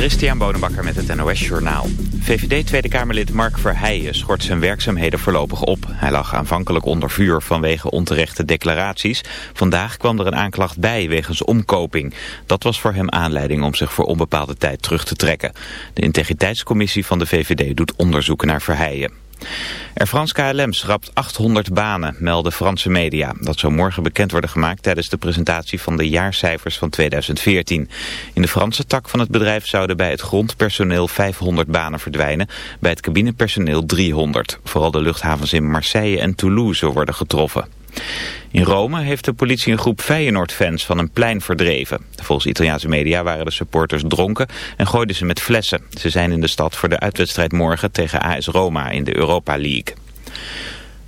Christian Bonenbakker met het NOS Journaal. VVD Tweede Kamerlid Mark Verheijen schort zijn werkzaamheden voorlopig op. Hij lag aanvankelijk onder vuur vanwege onterechte declaraties. Vandaag kwam er een aanklacht bij wegens omkoping. Dat was voor hem aanleiding om zich voor onbepaalde tijd terug te trekken. De integriteitscommissie van de VVD doet onderzoek naar Verheijen. Air France KLM schrapt 800 banen, melden Franse media. Dat zou morgen bekend worden gemaakt tijdens de presentatie van de jaarcijfers van 2014. In de Franse tak van het bedrijf zouden bij het grondpersoneel 500 banen verdwijnen, bij het cabinepersoneel 300. Vooral de luchthavens in Marseille en Toulouse worden getroffen. In Rome heeft de politie een groep Feyenoord-fans van een plein verdreven. Volgens Italiaanse media waren de supporters dronken en gooiden ze met flessen. Ze zijn in de stad voor de uitwedstrijd morgen tegen AS Roma in de Europa League.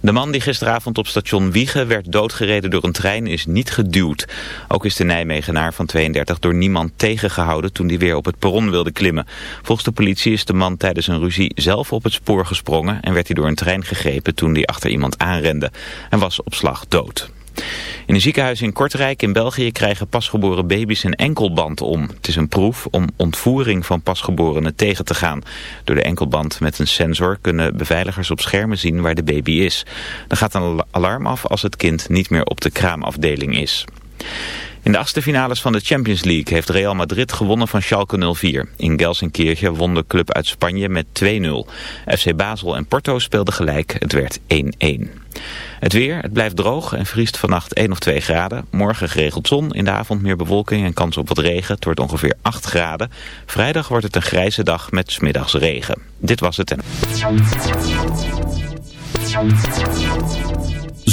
De man die gisteravond op station Wiegen werd doodgereden door een trein is niet geduwd. Ook is de Nijmegenaar van 32 door niemand tegengehouden toen hij weer op het perron wilde klimmen. Volgens de politie is de man tijdens een ruzie zelf op het spoor gesprongen en werd hij door een trein gegrepen toen hij achter iemand aanrende. en was op slag dood. In een ziekenhuis in Kortrijk in België krijgen pasgeboren baby's een enkelband om. Het is een proef om ontvoering van pasgeborenen tegen te gaan. Door de enkelband met een sensor kunnen beveiligers op schermen zien waar de baby is. Dan gaat een alarm af als het kind niet meer op de kraamafdeling is. In de achtste finales van de Champions League heeft Real Madrid gewonnen van Schalke 04. In Gelsenkirchen won de club uit Spanje met 2-0. FC Basel en Porto speelden gelijk, het werd 1-1. Het weer, het blijft droog en vriest vannacht 1 of 2 graden. Morgen geregeld zon, in de avond meer bewolking en kans op wat regen. Het wordt ongeveer 8 graden. Vrijdag wordt het een grijze dag met smiddags regen. Dit was het en...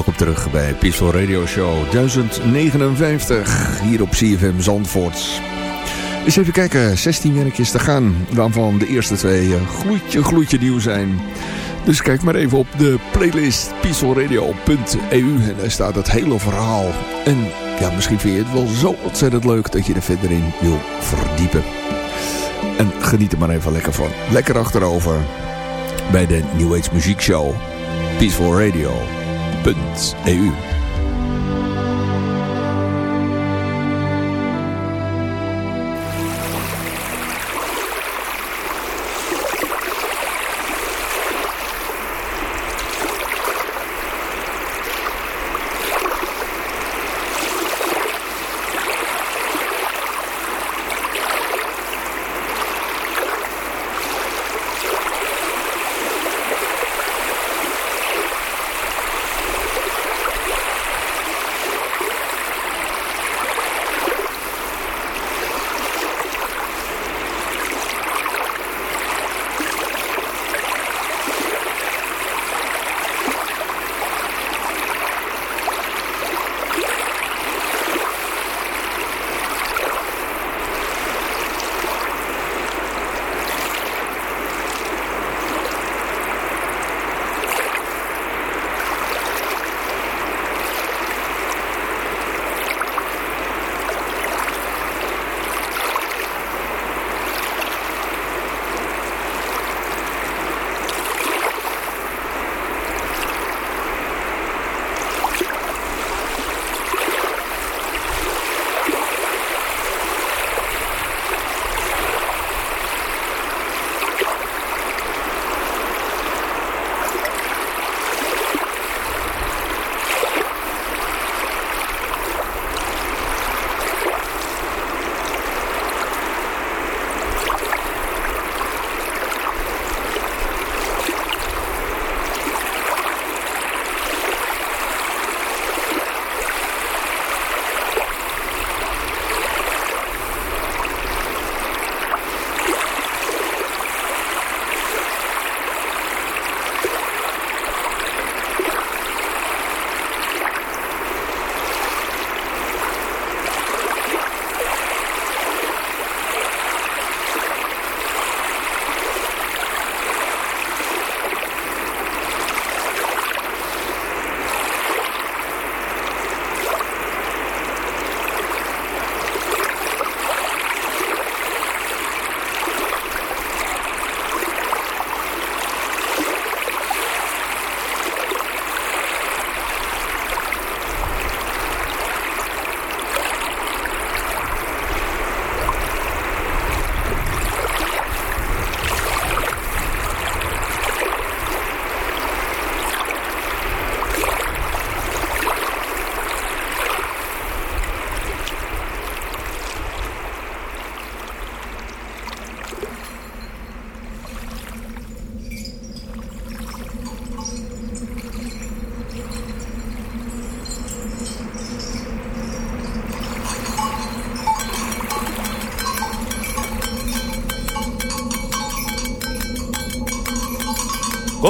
Welkom terug bij Peaceful Radio Show 1059 hier op CFM Zandvoort. Eens even kijken, 16 werkjes te gaan, waarvan de eerste twee gloedje gloedje nieuw zijn. Dus kijk maar even op de playlist peacefulradio.eu en daar staat het hele verhaal. En ja, misschien vind je het wel zo ontzettend leuk dat je er verder in wil verdiepen. En geniet er maar even lekker van. Lekker achterover bij de New Age Muziek Show Peaceful Radio. Punt.eu.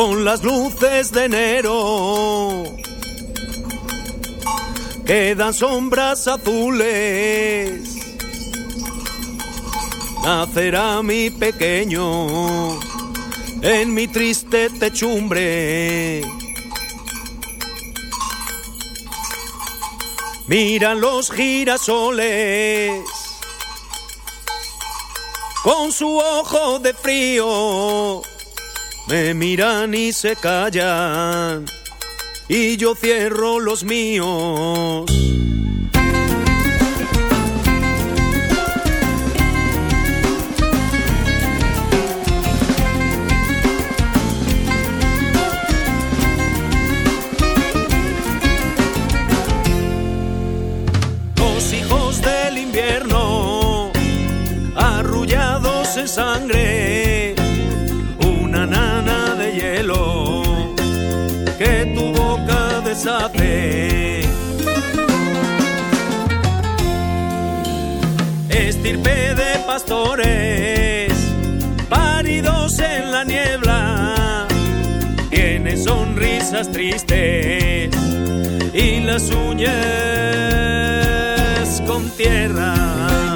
con las luces de enero. Quedan sombras azules. Nacerá mi pequeño en mi triste techumbre. Miran los girasoles con su ojo de frío me miran y se callan, y yo cierro los míos. Tristes y las uñas con tierra.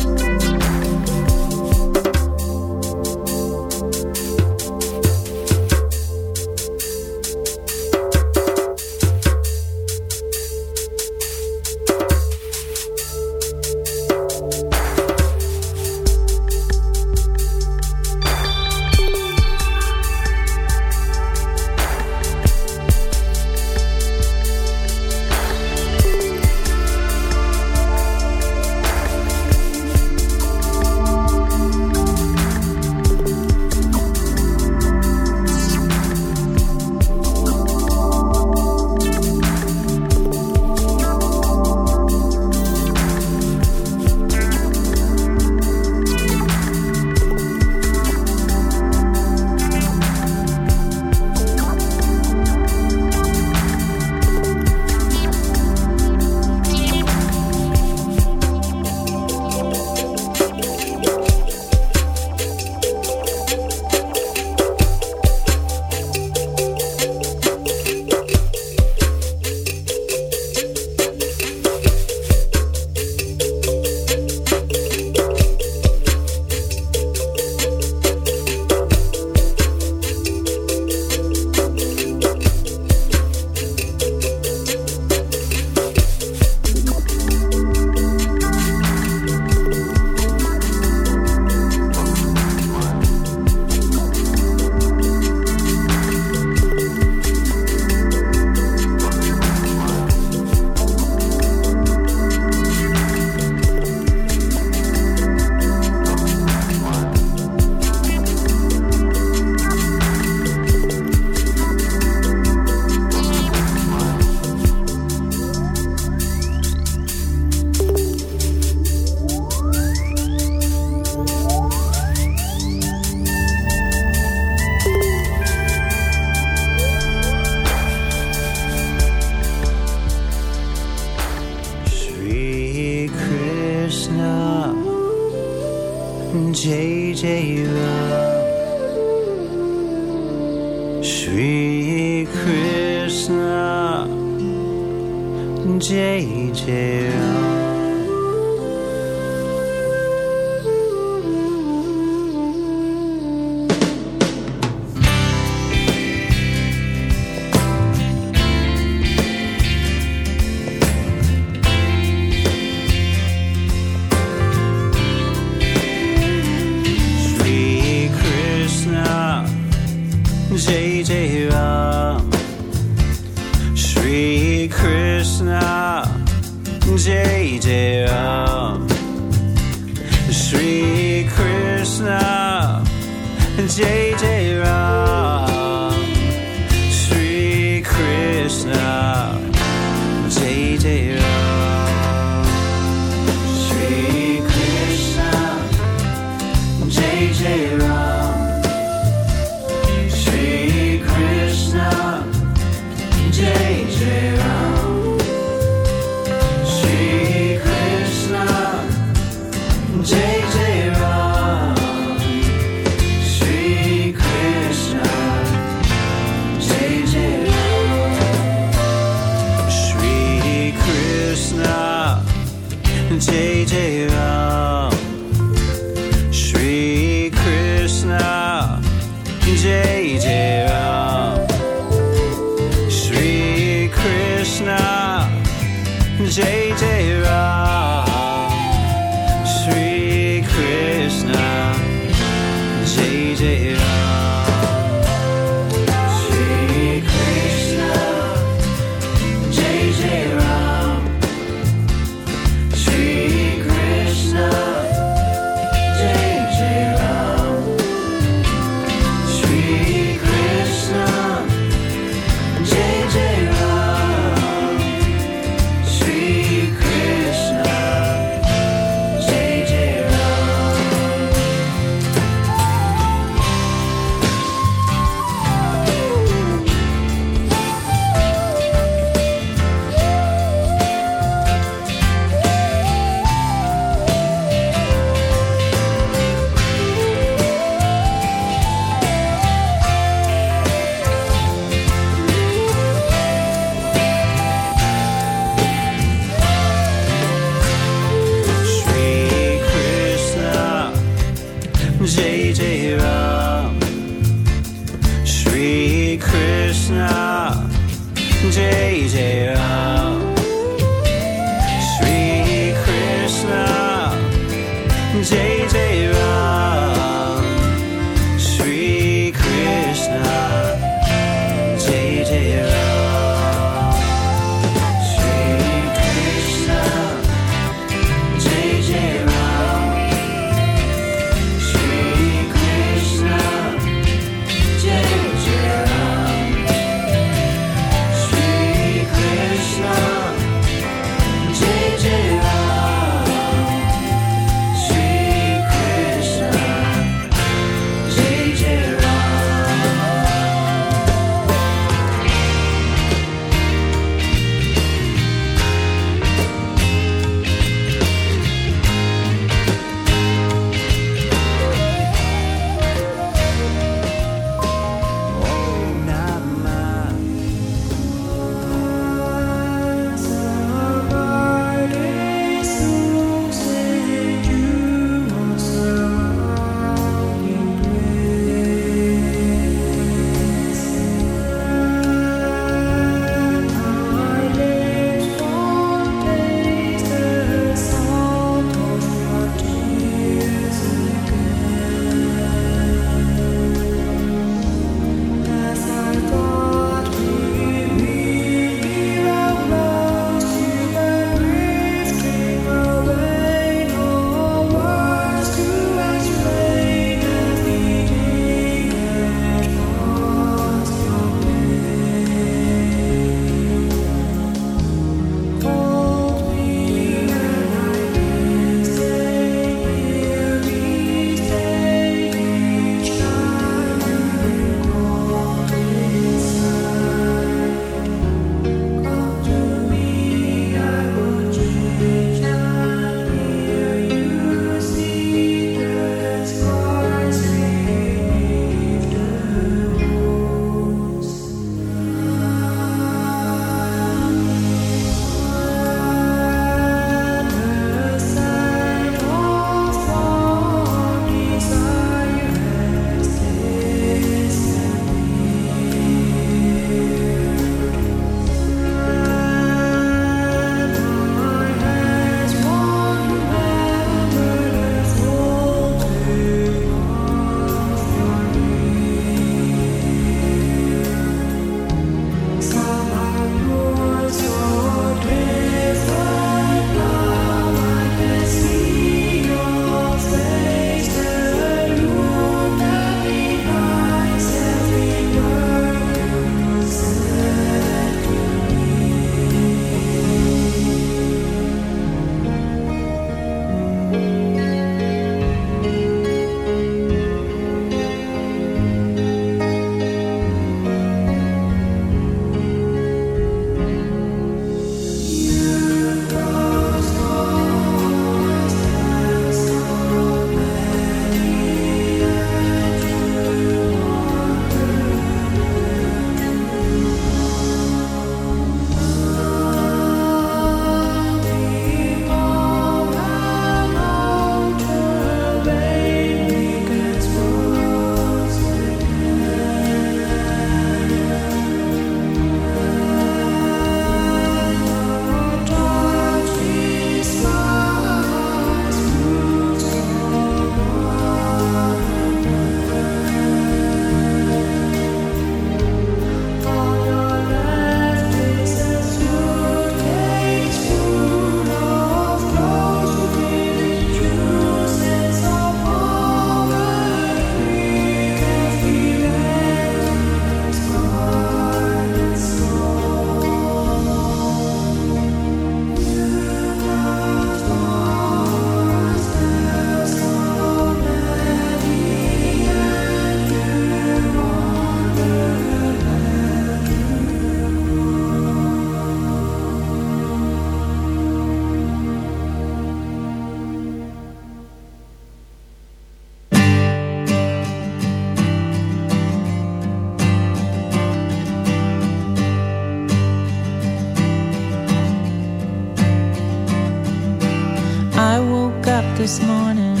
This morning.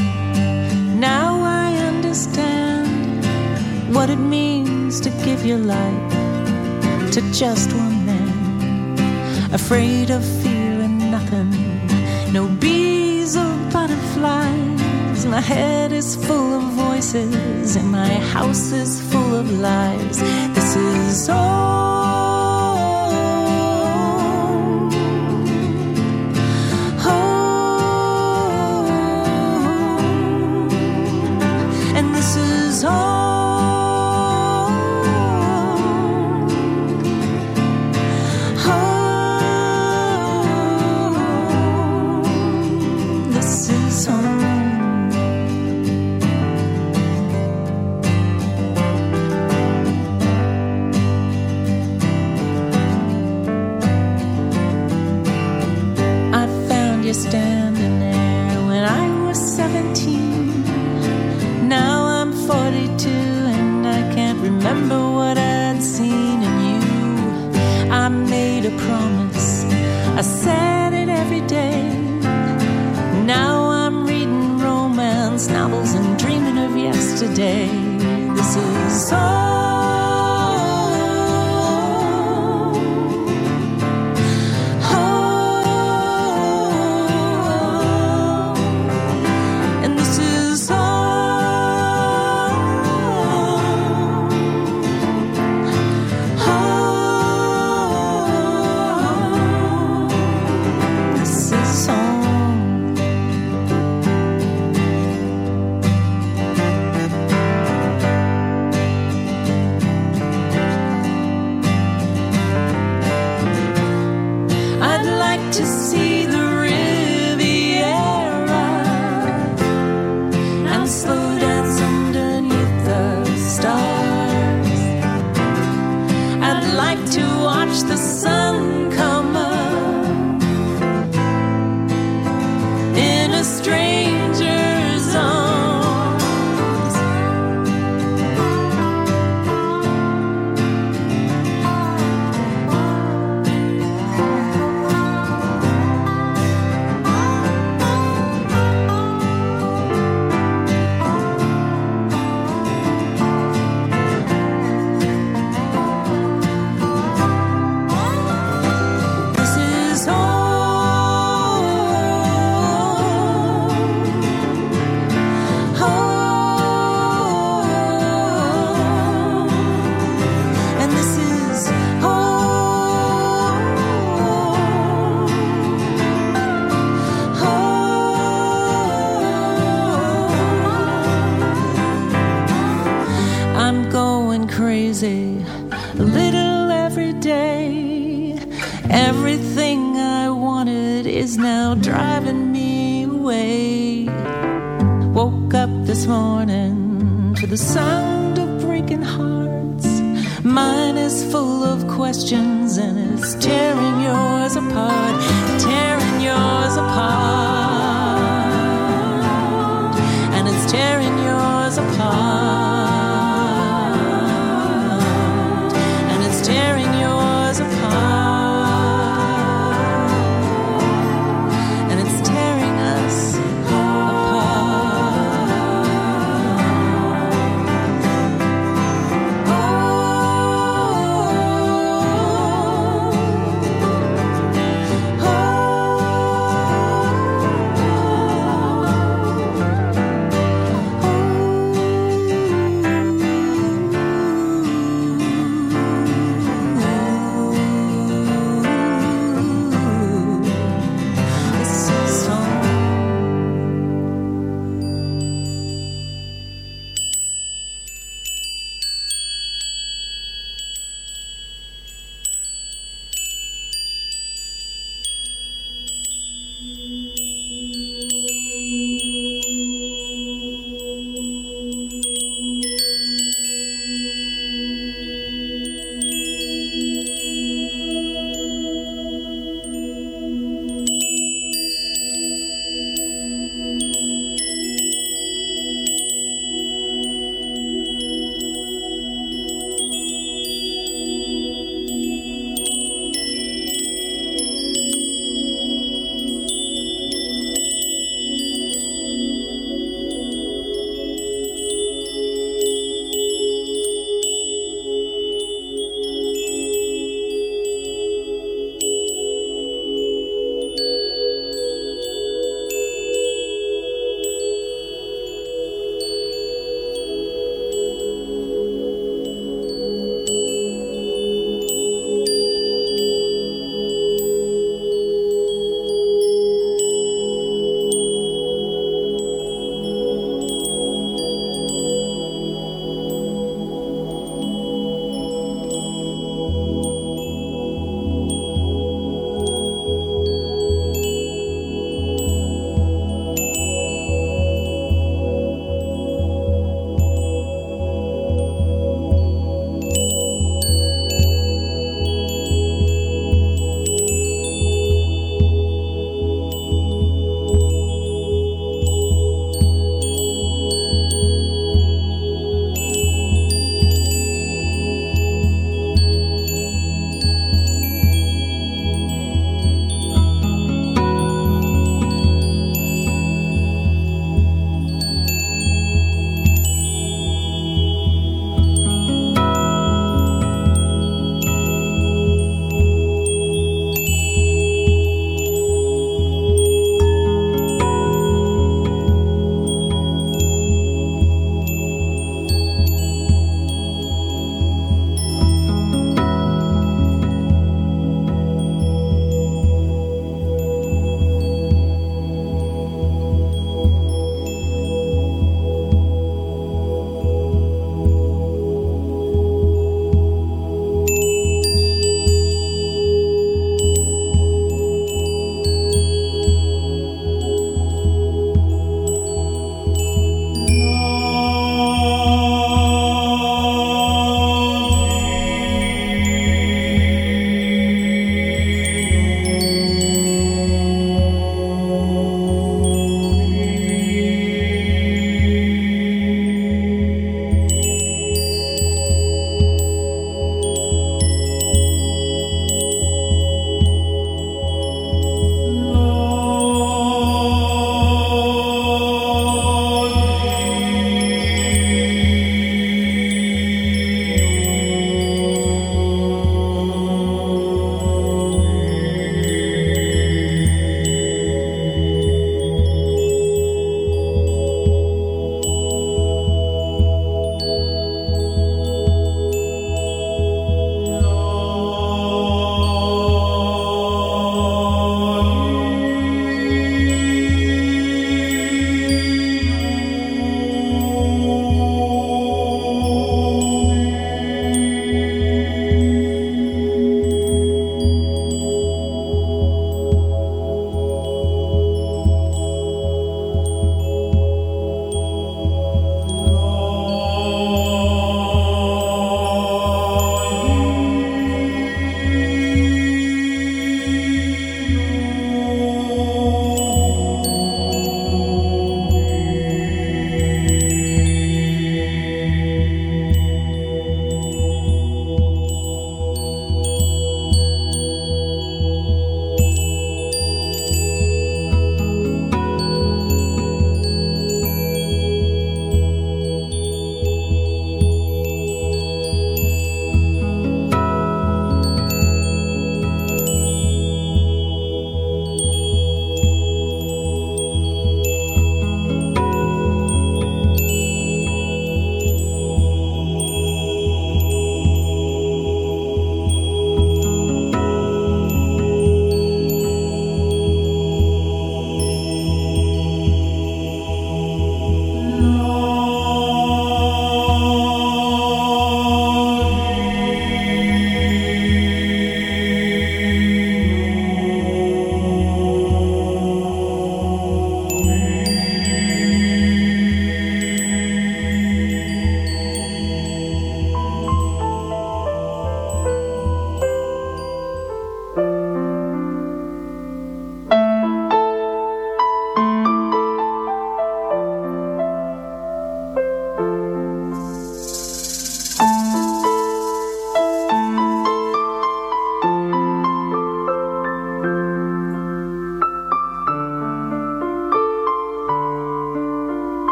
Now I understand what it means to give your life to just one man. Afraid of fearing nothing, no bees or butterflies. My head is full of voices, and my house is full of lies. This is all.